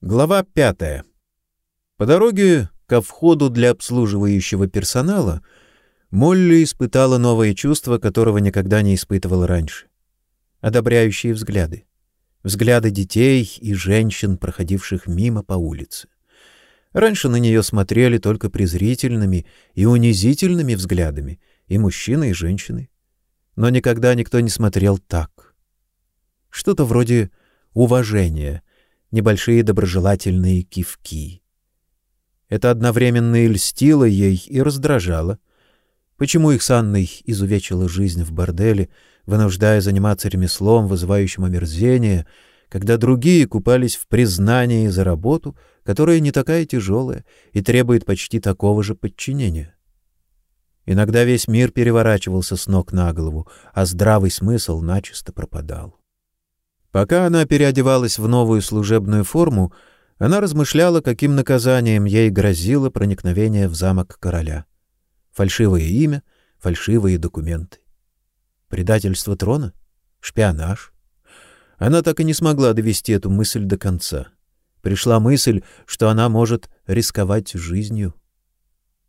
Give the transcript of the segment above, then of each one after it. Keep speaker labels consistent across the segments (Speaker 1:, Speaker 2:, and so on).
Speaker 1: Глава пятая. По дороге ко входу для обслуживающего персонала Молли испытала новое чувство, которого никогда не испытывала раньше. Одобряющие взгляды. Взгляды детей и женщин, проходивших мимо по улице. Раньше на нее смотрели только презрительными и унизительными взглядами и мужчины, и женщины. Но никогда никто не смотрел так. Что-то вроде уважения — небольшие доброжелательные кивки. Это одновременно и льстило ей, и раздражало. Почему их с Анной изувечила жизнь в борделе, вынуждая заниматься ремеслом, вызывающим омерзение, когда другие купались в признании за работу, которая не такая тяжелая и требует почти такого же подчинения? Иногда весь мир переворачивался с ног на голову, а здравый смысл начисто пропадал. Пока она переодевалась в новую служебную форму, она размышляла, каким наказанием ей грозило проникновение в замок короля. Фальшивое имя, фальшивые документы. Предательство трона? Шпионаж? Она так и не смогла довести эту мысль до конца. Пришла мысль, что она может рисковать жизнью.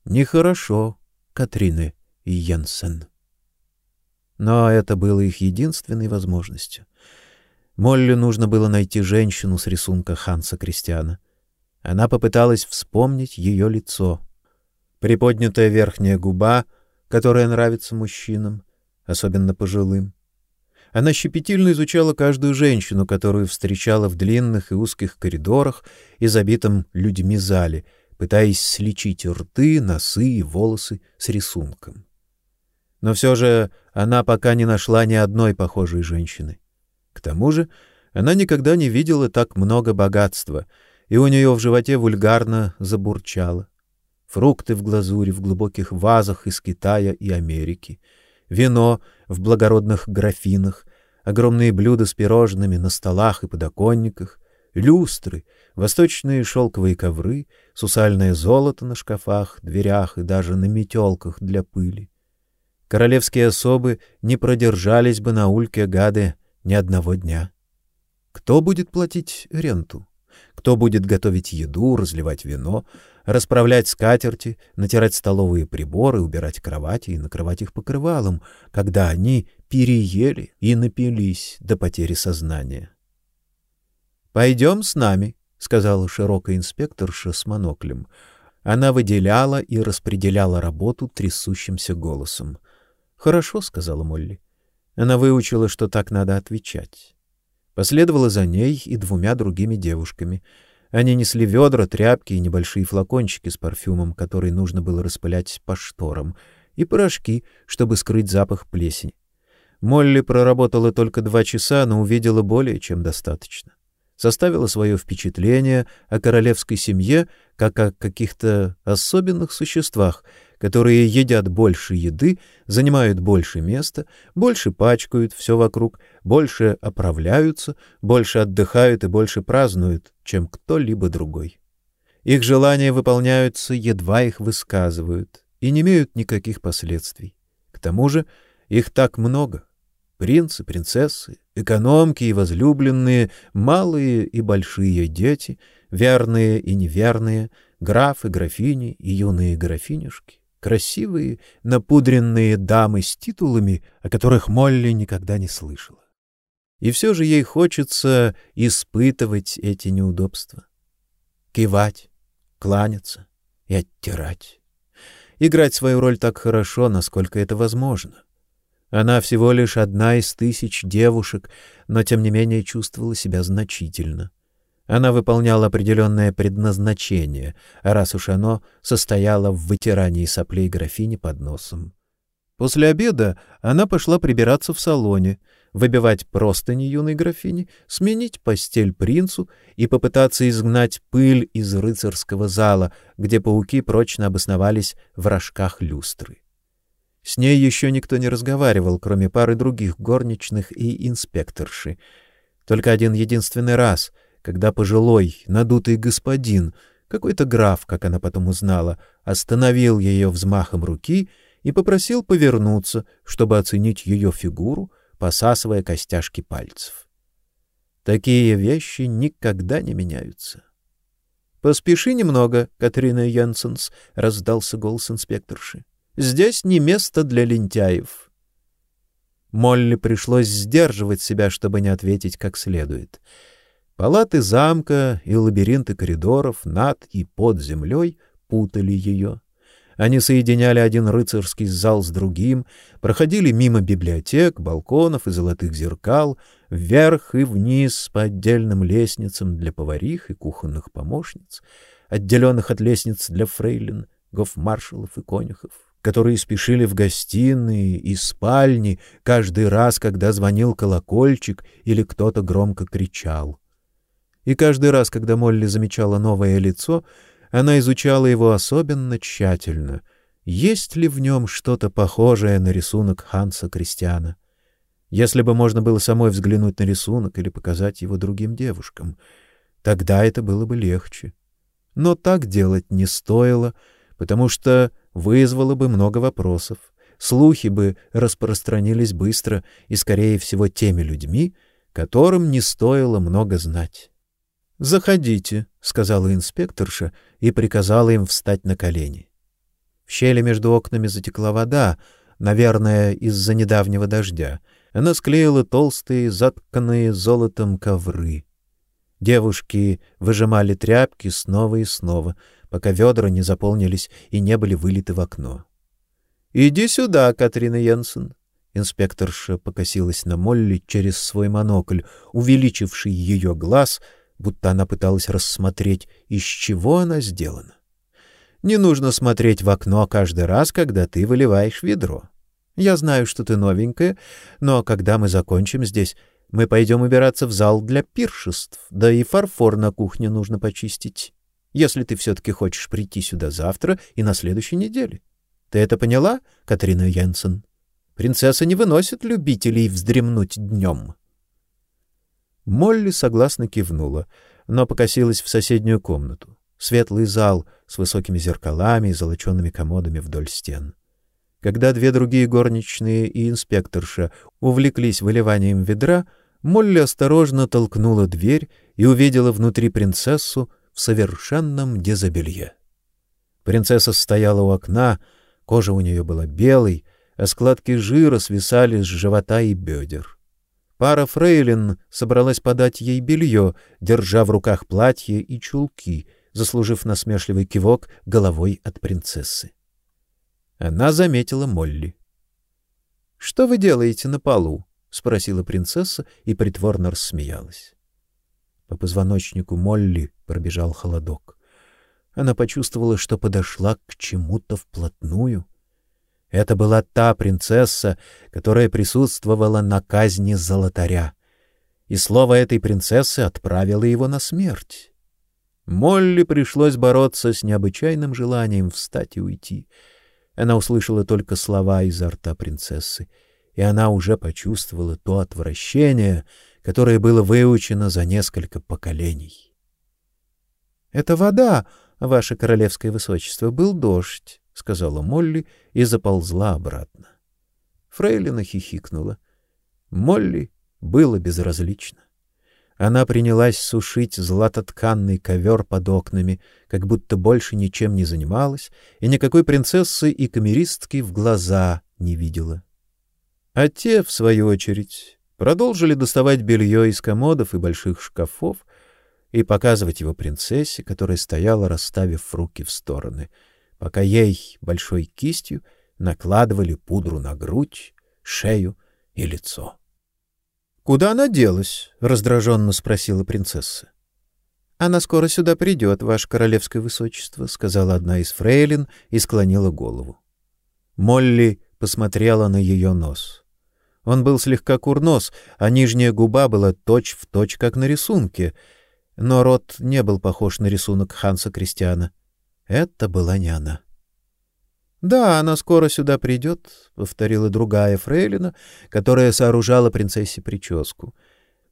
Speaker 1: Нехорошо, Катрины и Йенсен. Но это было их единственной возможностью. Молли нужно было найти женщину с рисунка Ханса Кристиана. Она попыталась вспомнить ее лицо. Приподнятая верхняя губа, которая нравится мужчинам, особенно пожилым. Она щепетильно изучала каждую женщину, которую встречала в длинных и узких коридорах и забитом людьми зале, пытаясь сличить рты, носы и волосы с рисунком. Но все же она пока не нашла ни одной похожей женщины. К тому же она никогда не видела так много богатства, и у нее в животе вульгарно забурчало. Фрукты в глазури в глубоких вазах из Китая и Америки, вино в благородных графинах, огромные блюда с пирожными на столах и подоконниках, люстры, восточные шелковые ковры, сусальное золото на шкафах, дверях и даже на метелках для пыли. Королевские особы не продержались бы на ульке гады ни одного дня. Кто будет платить ренту? Кто будет готовить еду, разливать вино, расправлять скатерти, натирать столовые приборы, убирать кровати и накрывать их покрывалом, когда они переели и напились до потери сознания? «Пойдем с нами», — сказала широкая инспекторша с моноклем. Она выделяла и распределяла работу трясущимся голосом. «Хорошо», — сказала Молли. Она выучила, что так надо отвечать. Последовала за ней и двумя другими девушками. Они несли ведра, тряпки и небольшие флакончики с парфюмом, который нужно было распылять по шторам, и порошки, чтобы скрыть запах плесени. Молли проработала только два часа, но увидела более чем достаточно. Составила свое впечатление о королевской семье как о каких-то особенных существах, которые едят больше еды, занимают больше места, больше пачкают все вокруг, больше оправляются, больше отдыхают и больше празднуют, чем кто-либо другой. Их желания выполняются, едва их высказывают, и не имеют никаких последствий. К тому же их так много. Принцы, принцессы, экономки и возлюбленные, малые и большие дети, верные и неверные, графы, графини и юные графинюшки красивые, напудренные дамы с титулами, о которых Молли никогда не слышала. И все же ей хочется испытывать эти неудобства. Кивать, кланяться и оттирать. Играть свою роль так хорошо, насколько это возможно. Она всего лишь одна из тысяч девушек, но тем не менее чувствовала себя значительно. Она выполняла определенное предназначение, раз уж оно состояло в вытирании соплей графини под носом. После обеда она пошла прибираться в салоне, выбивать простыни юной графини, сменить постель принцу и попытаться изгнать пыль из рыцарского зала, где пауки прочно обосновались в рожках люстры. С ней еще никто не разговаривал, кроме пары других горничных и инспекторши. Только один единственный раз — когда пожилой, надутый господин, какой-то граф, как она потом узнала, остановил ее взмахом руки и попросил повернуться, чтобы оценить ее фигуру, посасывая костяшки пальцев. Такие вещи никогда не меняются. Поспеши немного, Катрина Янсенс, раздался голос инспекторши. Здесь не место для лентяев. Молли пришлось сдерживать себя, чтобы не ответить как следует. Палаты замка и лабиринты коридоров над и под землей путали ее. Они соединяли один рыцарский зал с другим, проходили мимо библиотек, балконов и золотых зеркал, вверх и вниз по отдельным лестницам для поварих и кухонных помощниц, отделенных от лестниц для фрейлин, гофмаршалов и конюхов, которые спешили в гостиные и спальни каждый раз, когда звонил колокольчик или кто-то громко кричал. И каждый раз, когда Молли замечала новое лицо, она изучала его особенно тщательно. Есть ли в нем что-то похожее на рисунок Ханса Кристиана? Если бы можно было самой взглянуть на рисунок или показать его другим девушкам, тогда это было бы легче. Но так делать не стоило, потому что вызвало бы много вопросов. Слухи бы распространились быстро и, скорее всего, теми людьми, которым не стоило много знать. Заходите, сказала инспекторша и приказала им встать на колени. В щели между окнами затекла вода, наверное, из-за недавнего дождя. Она склеила толстые, затканные золотом ковры. Девушки выжимали тряпки снова и снова, пока ведра не заполнились и не были вылиты в окно. Иди сюда, Катрина Йенсен. Инспекторша покосилась на Молли через свой монокль, увеличивший ее глаз — будто она пыталась рассмотреть, из чего она сделана. Не нужно смотреть в окно каждый раз, когда ты выливаешь ведро. Я знаю, что ты новенькая, но когда мы закончим здесь, мы пойдем убираться в зал для пиршеств, да и фарфор на кухне нужно почистить. Если ты все таки хочешь прийти сюда завтра и на следующей неделе. Ты это поняла, Катрина Йенсен? Принцесса не выносит любителей вздремнуть днем. Молли согласно кивнула, но покосилась в соседнюю комнату. Светлый зал с высокими зеркалами и золочеными комодами вдоль стен. Когда две другие горничные и инспекторша увлеклись выливанием ведра, Молли осторожно толкнула дверь и увидела внутри принцессу в совершенном дезобелье. Принцесса стояла у окна, кожа у нее была белой, а складки жира свисали с живота и бедер. Пара фрейлин собралась подать ей белье, держа в руках платье и чулки, заслужив насмешливый кивок головой от принцессы. Она заметила Молли. Что вы делаете на полу? спросила принцесса и притворно рассмеялась. По позвоночнику Молли пробежал холодок. Она почувствовала, что подошла к чему-то вплотную. Это была та принцесса, которая присутствовала на казни золотаря. И слово этой принцессы отправило его на смерть. Молли пришлось бороться с необычайным желанием встать и уйти. Она услышала только слова изо рта принцессы, и она уже почувствовала то отвращение, которое было выучено за несколько поколений. Это вода, ваше королевское высочество, был дождь сказала Молли и заползла обратно. Фрейлина хихикнула. Молли было безразлично. Она принялась сушить златотканный ковер под окнами, как будто больше ничем не занималась и никакой принцессы и камеристки в глаза не видела. А те, в свою очередь, продолжили доставать белье из комодов и больших шкафов и показывать его принцессе, которая стояла, расставив руки в стороны — пока ей большой кистью накладывали пудру на грудь, шею и лицо. Куда она делась? раздраженно спросила принцесса. Она скоро сюда придет, ваше королевское высочество, сказала одна из фрейлин и склонила голову. Молли посмотрела на ее нос. Он был слегка курнос, а нижняя губа была точь-в-точь точь как на рисунке, но рот не был похож на рисунок Ханса Кристиана. Это была не она. Да, она скоро сюда придет», — повторила другая фрейлина, которая сооружала принцессе прическу.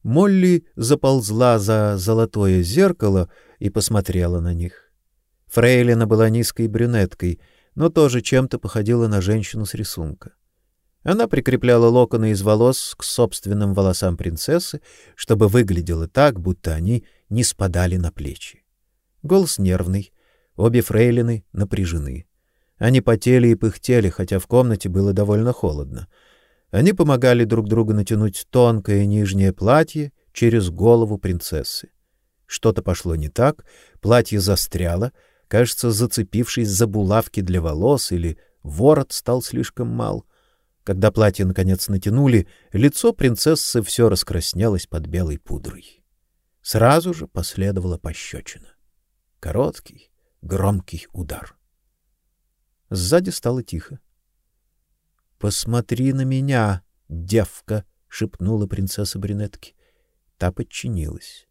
Speaker 1: Молли заползла за золотое зеркало и посмотрела на них. Фрейлина была низкой брюнеткой, но тоже чем-то походила на женщину с рисунка. Она прикрепляла локоны из волос к собственным волосам принцессы, чтобы выглядело так, будто они не спадали на плечи. Голос нервный, обе фрейлины напряжены. Они потели и пыхтели, хотя в комнате было довольно холодно. Они помогали друг другу натянуть тонкое нижнее платье через голову принцессы. Что-то пошло не так, платье застряло, кажется, зацепившись за булавки для волос или ворот стал слишком мал. Когда платье наконец натянули, лицо принцессы все раскраснелось под белой пудрой. Сразу же последовала пощечина. Короткий, громкий удар. Сзади стало тихо. Посмотри на меня, девка, шепнула принцесса Бринетки. Та подчинилась.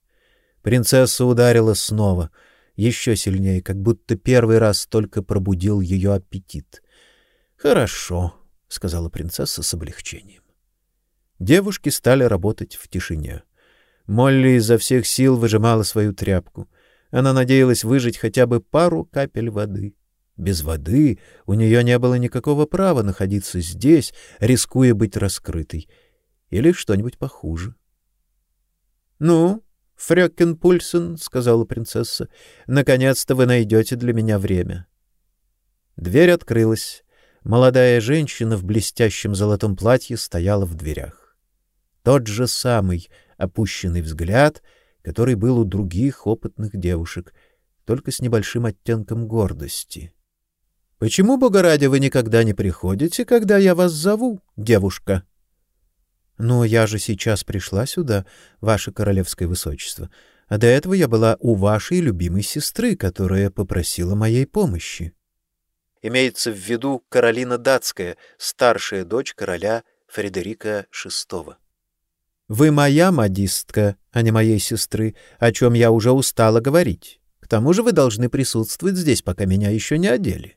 Speaker 1: Принцесса ударила снова, еще сильнее, как будто первый раз только пробудил ее аппетит. Хорошо, сказала принцесса с облегчением. Девушки стали работать в тишине. Молли изо всех сил выжимала свою тряпку. Она надеялась выжать хотя бы пару капель воды. Без воды у нее не было никакого права находиться здесь, рискуя быть раскрытой, или что-нибудь похуже. Ну, Фрёкенпульсен, сказала принцесса, наконец-то вы найдете для меня время. Дверь открылась. Молодая женщина в блестящем золотом платье стояла в дверях. Тот же самый опущенный взгляд, который был у других опытных девушек, только с небольшим оттенком гордости. Почему, бога вы никогда не приходите, когда я вас зову, девушка? Но я же сейчас пришла сюда, ваше королевское высочество. А до этого я была у вашей любимой сестры, которая попросила моей помощи. Имеется в виду Каролина датская, старшая дочь короля Фредерика VI. Вы моя модистка, а не моей сестры, о чем я уже устала говорить. К тому же вы должны присутствовать здесь, пока меня еще не одели.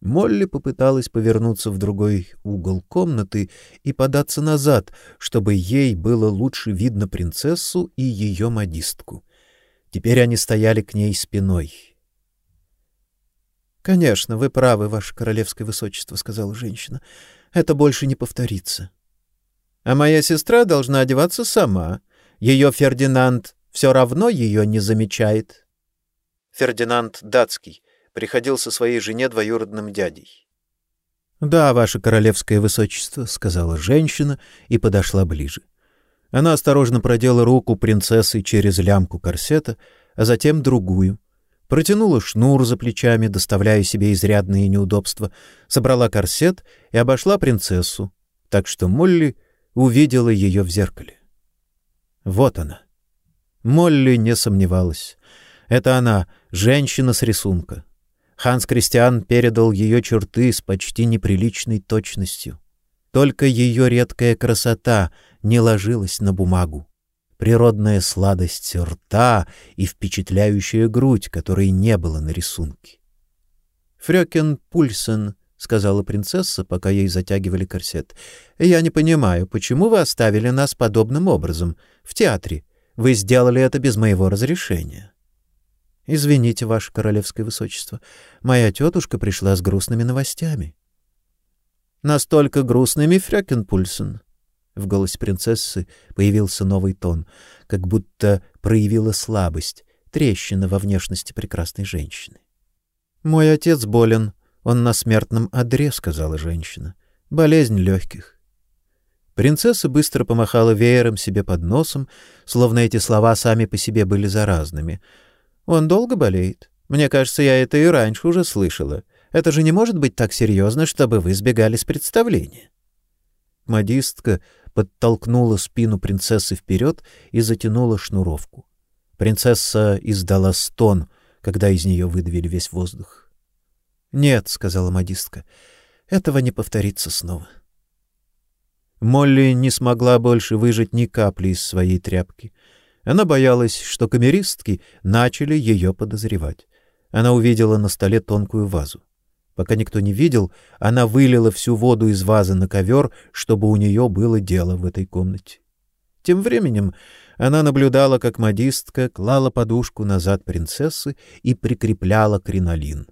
Speaker 1: Молли попыталась повернуться в другой угол комнаты и податься назад, чтобы ей было лучше видно принцессу и ее модистку. Теперь они стояли к ней спиной. Конечно, вы правы, ваше королевское высочество, сказала женщина. Это больше не повторится. А моя сестра должна одеваться сама. Ее Фердинанд все равно ее не замечает. Фердинанд датский приходился своей жене двоюродным дядей. "Да, ваше королевское высочество", сказала женщина и подошла ближе. Она осторожно продела руку принцессы через лямку корсета, а затем другую. Протянула шнур за плечами, доставляя себе изрядные неудобства, собрала корсет и обошла принцессу, так что Молли увидела ее в зеркале. Вот она. Молли не сомневалась. Это она, женщина с рисунка. Ханс Кристиан передал ее черты с почти неприличной точностью. Только ее редкая красота не ложилась на бумагу. Природная сладость рта и впечатляющая грудь, которой не было на рисунке. Фрёкен Пульсен, сказала принцесса, пока ей затягивали корсет. Я не понимаю, почему вы оставили нас подобным образом в театре. Вы сделали это без моего разрешения. Извините, ваше королевское высочество, моя тетушка пришла с грустными новостями. Настолько грустными, Фрёкенпульсен. В голосе принцессы появился новый тон, как будто проявила слабость, трещина во внешности прекрасной женщины. Мой отец болен, он на смертном одре, сказала женщина. Болезнь легких. Принцесса быстро помахала веером себе под носом, словно эти слова сами по себе были заразными. Он долго болеет? Мне кажется, я это и раньше уже слышала. Это же не может быть так серьезно, чтобы вы сбегали с представления. Модистка подтолкнула спину принцессы вперед и затянула шнуровку. Принцесса издала стон, когда из нее выдавили весь воздух. "Нет", сказала модистка. "Этого не повторится снова". Молли не смогла больше выжать ни капли из своей тряпки. Она боялась, что камеристки начали ее подозревать. Она увидела на столе тонкую вазу. Пока никто не видел, она вылила всю воду из вазы на ковер, чтобы у нее было дело в этой комнате. Тем временем она наблюдала, как модистка клала подушку назад принцессы и прикрепляла кринолин.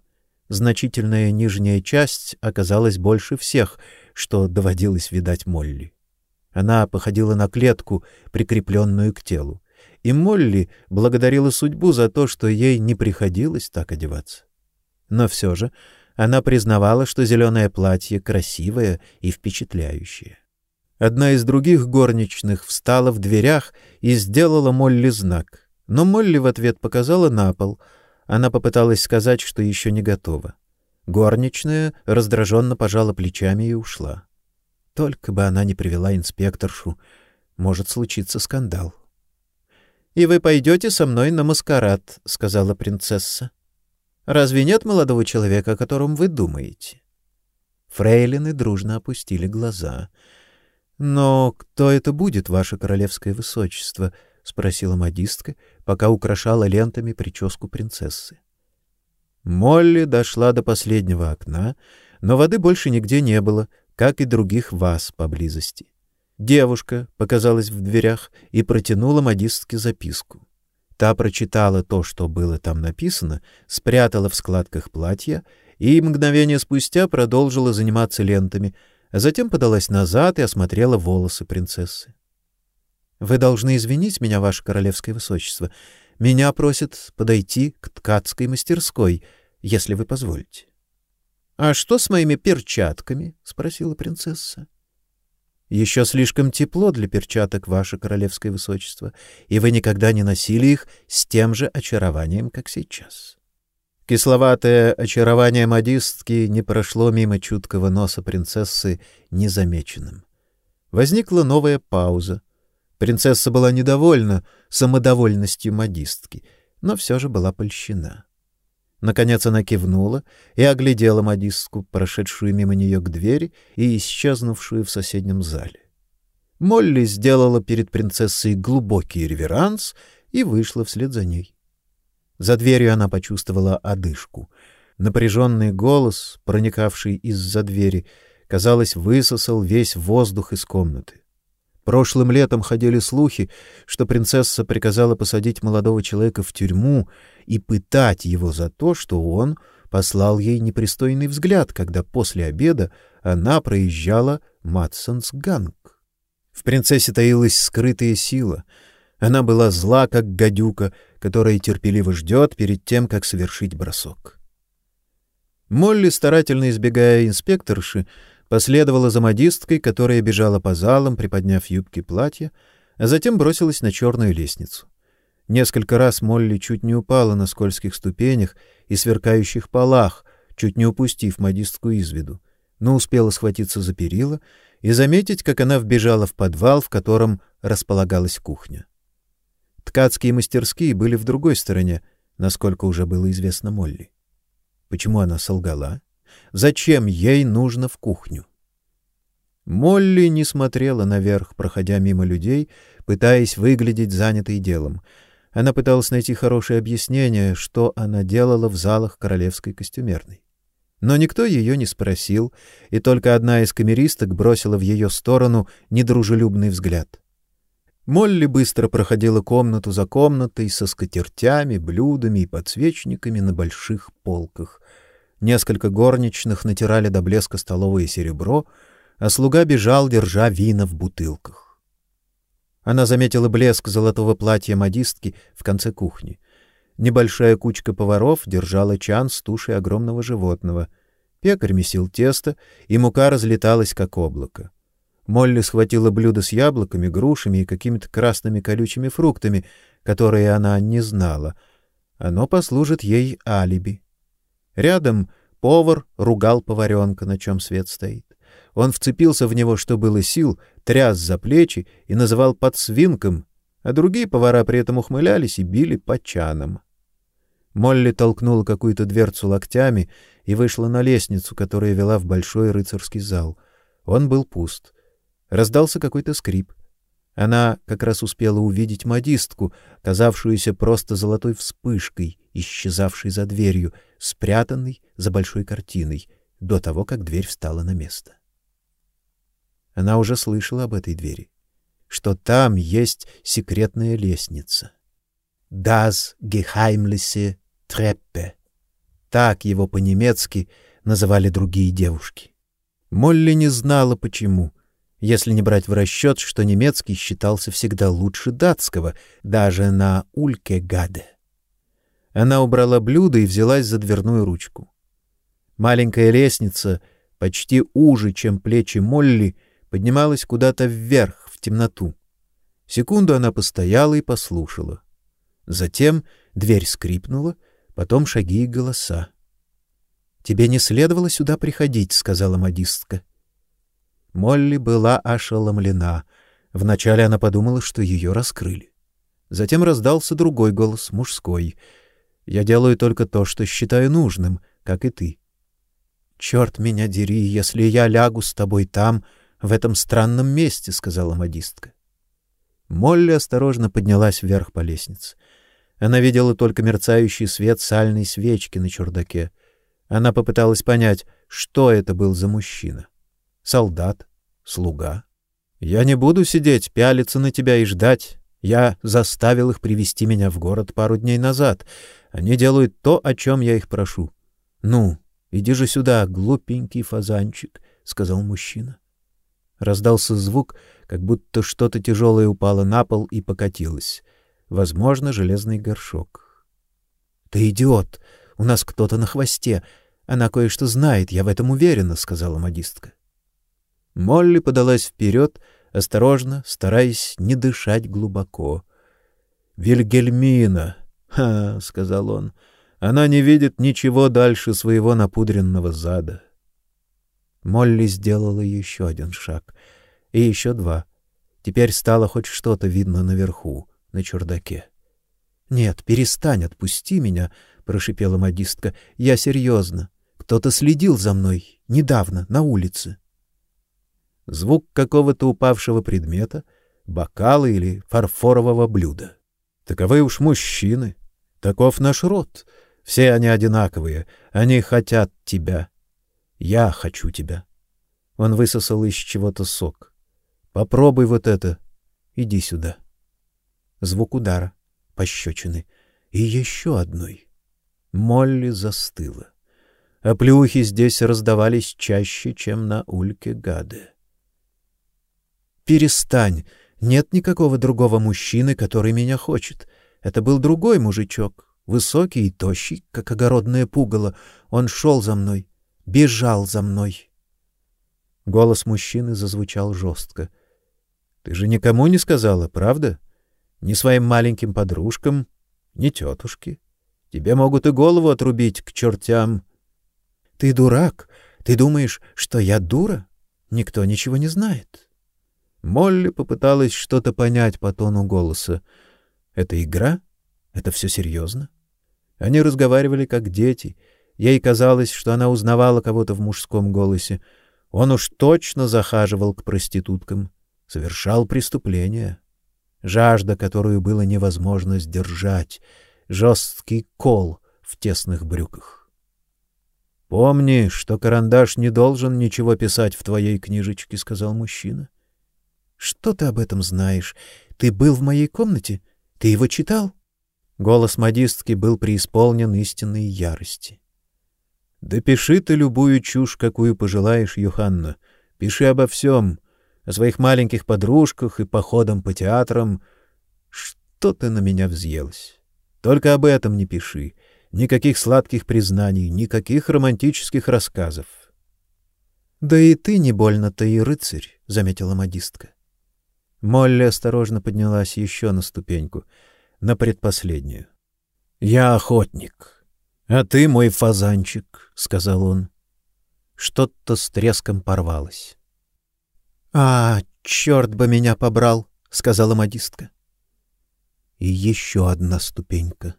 Speaker 1: Значительная нижняя часть оказалась больше всех, что доводилось видать Молли. Она походила на клетку, прикрепленную к телу и Молли благодарила судьбу за то, что ей не приходилось так одеваться. Но все же она признавала, что зеленое платье красивое и впечатляющее. Одна из других горничных встала в дверях и сделала Молли знак, но Молли в ответ показала на пол. Она попыталась сказать, что еще не готова. Горничная раздраженно пожала плечами и ушла. Только бы она не привела инспекторшу, может случиться скандал. И вы пойдете со мной на маскарад, сказала принцесса. Разве нет молодого человека, о котором вы думаете? Фрейлины дружно опустили глаза. Но кто это будет, ваше королевское высочество? спросила модистка, пока украшала лентами прическу принцессы. Молли дошла до последнего окна, но воды больше нигде не было, как и других ваз поблизости. Девушка показалась в дверях и протянула модистке записку. Та прочитала то, что было там написано, спрятала в складках платья и мгновение спустя продолжила заниматься лентами, а затем подалась назад и осмотрела волосы принцессы. Вы должны извинить меня, ваше королевское высочество. Меня просят подойти к ткацкой мастерской, если вы позволите. А что с моими перчатками? спросила принцесса. Еще слишком тепло для перчаток, ваше королевское высочество, и вы никогда не носили их с тем же очарованием, как сейчас. Кисловатое очарование модистки не прошло мимо чуткого носа принцессы незамеченным. Возникла новая пауза. Принцесса была недовольна самодовольностью модистки, но все же была польщена. Наконец она кивнула и оглядела модистку, прошедшую мимо нее к двери и исчезнувшую в соседнем зале. Молли сделала перед принцессой глубокий реверанс и вышла вслед за ней. За дверью она почувствовала одышку. Напряженный голос, проникавший из-за двери, казалось, высосал весь воздух из комнаты. Прошлым летом ходили слухи, что принцесса приказала посадить молодого человека в тюрьму и пытать его за то, что он послал ей непристойный взгляд, когда после обеда она проезжала Матсонс-Ганг. В принцессе таилась скрытая сила. Она была зла, как гадюка, которая терпеливо ждет перед тем, как совершить бросок. Молли, старательно избегая инспекторши, последовала за модисткой, которая бежала по залам, приподняв юбки платья, а затем бросилась на черную лестницу. Несколько раз Молли чуть не упала на скользких ступенях и сверкающих полах, чуть не упустив модистку из виду, но успела схватиться за перила и заметить, как она вбежала в подвал, в котором располагалась кухня. Ткацкие мастерские были в другой стороне, насколько уже было известно Молли. Почему она солгала? Зачем ей нужно в кухню? Молли не смотрела наверх, проходя мимо людей, пытаясь выглядеть занятой делом — она пыталась найти хорошее объяснение, что она делала в залах королевской костюмерной. Но никто ее не спросил, и только одна из камеристок бросила в ее сторону недружелюбный взгляд. Молли быстро проходила комнату за комнатой со скатертями, блюдами и подсвечниками на больших полках. Несколько горничных натирали до блеска столовое серебро, а слуга бежал, держа вина в бутылках. Она заметила блеск золотого платья модистки в конце кухни. Небольшая кучка поваров держала чан с тушей огромного животного. Пекарь месил тесто, и мука разлеталась как облако. Молли схватила блюдо с яблоками, грушами и какими-то красными колючими фруктами, которые она не знала. Оно послужит ей алиби. Рядом повар ругал поваренка, на чем свет стоит. Он вцепился в него, что было сил, тряс за плечи и называл подсвинком, а другие повара при этом ухмылялись и били по чанам. Молли толкнула какую-то дверцу локтями и вышла на лестницу, которая вела в большой рыцарский зал. Он был пуст. Раздался какой-то скрип. Она как раз успела увидеть модистку, казавшуюся просто золотой вспышкой, исчезавшей за дверью, спрятанной за большой картиной, до того, как дверь встала на место. Она уже слышала об этой двери, что там есть секретная лестница. Das geheimliche Treppe. Так его по-немецки называли другие девушки. Молли не знала почему, если не брать в расчет, что немецкий считался всегда лучше датского, даже на Улькегаде. Она убрала блюдо и взялась за дверную ручку. Маленькая лестница, почти уже, чем плечи Молли, поднималась куда-то вверх, в темноту. Секунду она постояла и послушала. Затем дверь скрипнула, потом шаги и голоса. Тебе не следовало сюда приходить, сказала модистка. Молли была ошеломлена. Вначале она подумала, что ее раскрыли. Затем раздался другой голос, мужской. Я делаю только то, что считаю нужным, как и ты. Черт меня дери, если я лягу с тобой там, в этом странном месте, сказала модистка. Молли осторожно поднялась вверх по лестнице. Она видела только мерцающий свет сальной свечки на чердаке. Она попыталась понять, что это был за мужчина. Солдат, слуга. Я не буду сидеть, пялиться на тебя и ждать. Я заставил их привести меня в город пару дней назад. Они делают то, о чем я их прошу. Ну, иди же сюда, глупенький фазанчик, сказал мужчина. Раздался звук, как будто что-то тяжелое упало на пол и покатилось. Возможно, железный горшок. Ты идиот! У нас кто-то на хвосте. Она кое-что знает, я в этом уверена, сказала модистка. Молли подалась вперед, осторожно, стараясь не дышать глубоко. Вильгельмина, ха, сказал он. Она не видит ничего дальше своего напудренного зада. Молли сделала еще один шаг, и еще два. Теперь стало хоть что-то видно наверху, на чердаке. Нет, перестань, отпусти меня, прошипела модистка. Я серьезно. Кто-то следил за мной недавно на улице звук какого-то упавшего предмета, бокала или фарфорового блюда. Таковы уж мужчины, таков наш род. Все они одинаковые, они хотят тебя. Я хочу тебя. Он высосал из чего-то сок. Попробуй вот это. Иди сюда. Звук удара, пощечины и еще одной. Молли застыла. А плюхи здесь раздавались чаще, чем на ульке Гаде. Перестань. Нет никакого другого мужчины, который меня хочет. Это был другой мужичок, высокий и тощий, как огородное пугало. Он шел за мной, бежал за мной. Голос мужчины зазвучал жестко. Ты же никому не сказала, правда? Ни своим маленьким подружкам, ни тетушке. Тебе могут и голову отрубить к чертям. Ты дурак. Ты думаешь, что я дура? Никто ничего не знает. Молли попыталась что-то понять по тону голоса. Это игра? Это все серьезно? Они разговаривали как дети. Ей казалось, что она узнавала кого-то в мужском голосе. Он уж точно захаживал к проституткам, совершал преступление. Жажда, которую было невозможно сдержать, жесткий кол в тесных брюках. Помни, что карандаш не должен ничего писать в твоей книжечке, сказал мужчина. Что ты об этом знаешь? Ты был в моей комнате? Ты его читал? Голос модистки был преисполнен истинной ярости. Да пиши ты любую чушь, какую пожелаешь, Юханна. Пиши обо всем, о своих маленьких подружках и походам по театрам. Что ты на меня взъелась? Только об этом не пиши. Никаких сладких признаний, никаких романтических рассказов. Да и ты не больно-то и рыцарь, заметила модистка. Молли осторожно поднялась еще на ступеньку, на предпоследнюю. Я охотник, а ты мой фазанчик, сказал он. Что-то с треском порвалось. А, черт бы меня побрал, сказала модистка. И еще одна ступенька.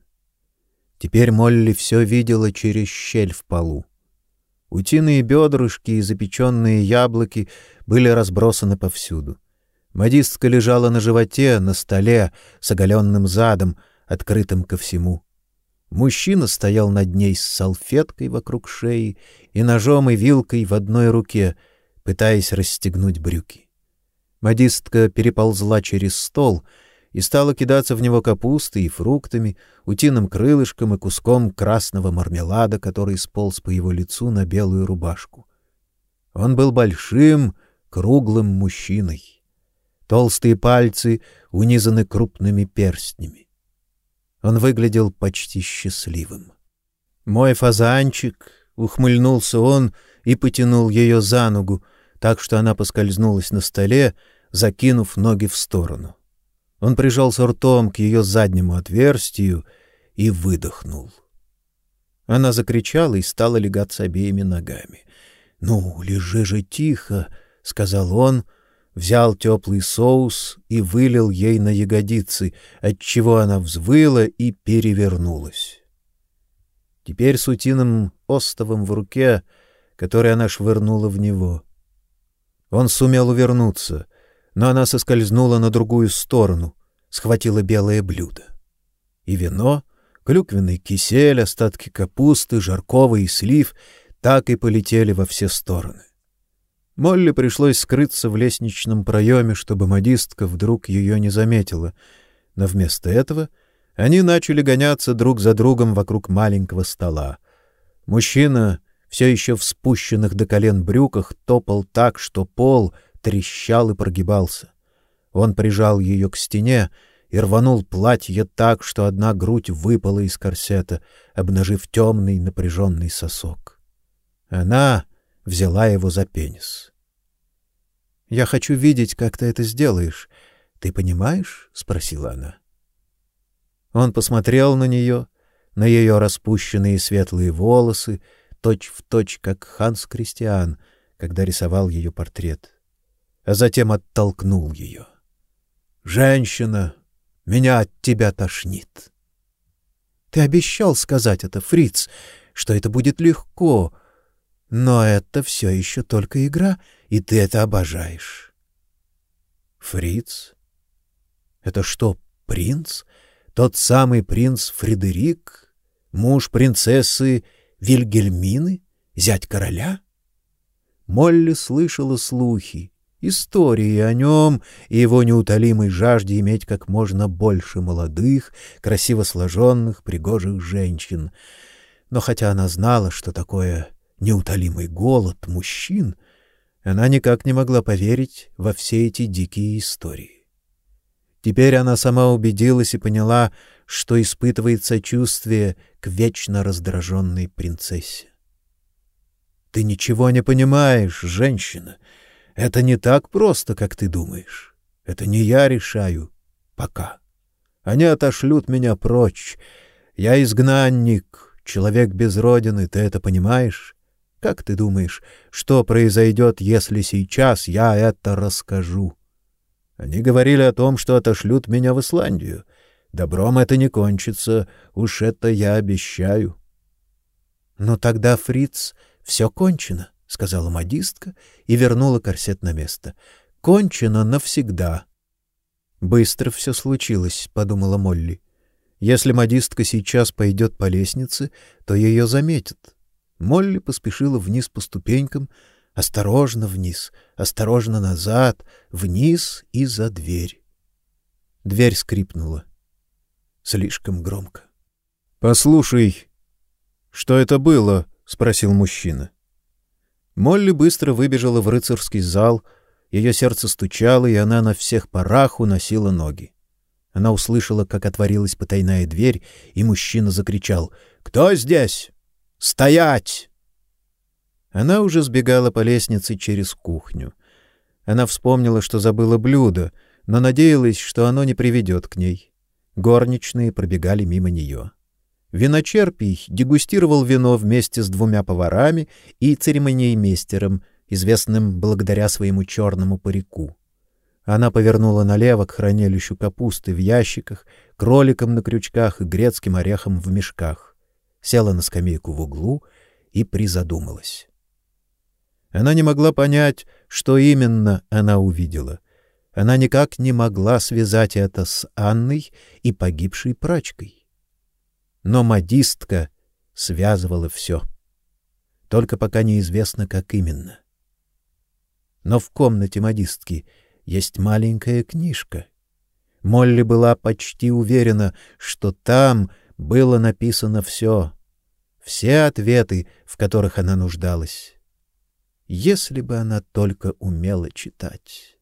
Speaker 1: Теперь Молли все видела через щель в полу. Утиные бедрышки и запеченные яблоки были разбросаны повсюду. Модистка лежала на животе, на столе, с оголенным задом, открытым ко всему. Мужчина стоял над ней с салфеткой вокруг шеи и ножом и вилкой в одной руке, пытаясь расстегнуть брюки. Модистка переползла через стол и стала кидаться в него капустой и фруктами, утиным крылышком и куском красного мармелада, который сполз по его лицу на белую рубашку. Он был большим, круглым мужчиной. Толстые пальцы унизаны крупными перстнями. Он выглядел почти счастливым. «Мой фазанчик!» — ухмыльнулся он и потянул ее за ногу, так что она поскользнулась на столе, закинув ноги в сторону. Он прижался ртом к ее заднему отверстию и выдохнул. Она закричала и стала легаться обеими ногами. «Ну, лежи же тихо!» — сказал он, взял теплый соус и вылил ей на ягодицы, отчего она взвыла и перевернулась. Теперь с утиным остовом в руке, который она швырнула в него. Он сумел увернуться, но она соскользнула на другую сторону, схватила белое блюдо. И вино, клюквенный кисель, остатки капусты, жаркого и слив так и полетели во все стороны. Молли пришлось скрыться в лестничном проеме, чтобы модистка вдруг ее не заметила, но вместо этого они начали гоняться друг за другом вокруг маленького стола. Мужчина, все еще в спущенных до колен брюках, топал так, что пол трещал и прогибался. Он прижал ее к стене и рванул платье так, что одна грудь выпала из корсета, обнажив темный напряженный сосок. Она взяла его за пенис. Я хочу видеть, как ты это сделаешь. Ты понимаешь? спросила она. Он посмотрел на нее, на ее распущенные светлые волосы, точь в точь как Ханс Кристиан, когда рисовал ее портрет, а затем оттолкнул ее. Женщина, меня от тебя тошнит. Ты обещал сказать это, Фриц, что это будет легко, но это все еще только игра, и ты это обожаешь. Фриц? Это что, принц? Тот самый принц Фредерик, муж принцессы Вильгельмины, зять короля? Молли слышала слухи, истории о нем и его неутолимой жажде иметь как можно больше молодых, красиво сложенных, пригожих женщин. Но хотя она знала, что такое неутолимый голод мужчин, она никак не могла поверить во все эти дикие истории. Теперь она сама убедилась и поняла, что испытывает сочувствие к вечно раздраженной принцессе. Ты ничего не понимаешь, женщина. Это не так просто, как ты думаешь. Это не я решаю пока. Они отошлют меня прочь. Я изгнанник, человек без родины, ты это понимаешь? Как ты думаешь, что произойдет, если сейчас я это расскажу? Они говорили о том, что отошлют меня в Исландию. Добром это не кончится, уж это я обещаю. Но тогда, Фриц, все кончено, сказала модистка и вернула корсет на место. Кончено навсегда. Быстро все случилось, подумала Молли. Если модистка сейчас пойдет по лестнице, то ее заметят. Молли поспешила вниз по ступенькам, осторожно вниз, осторожно назад, вниз и за дверь. Дверь скрипнула. Слишком громко. Послушай, что это было? спросил мужчина. Молли быстро выбежала в рыцарский зал, ее сердце стучало, и она на всех парах уносила ноги. Она услышала, как отворилась потайная дверь, и мужчина закричал: "Кто здесь?" Стоять! Она уже сбегала по лестнице через кухню. Она вспомнила, что забыла блюдо, но надеялась, что оно не приведет к ней. Горничные пробегали мимо нее. Виночерпий дегустировал вино вместе с двумя поварами и церемониймейстером, известным благодаря своему черному парику. Она повернула налево к хранилищу капусты в ящиках, кроликам на крючках и грецким орехам в мешках села на скамейку в углу и призадумалась. Она не могла понять, что именно она увидела. Она никак не могла связать это с Анной и погибшей прачкой. Но модистка связывала все. Только пока неизвестно, как именно. Но в комнате модистки есть маленькая книжка. Молли была почти уверена, что там было написано все, все ответы, в которых она нуждалась. если бы она только умела читать.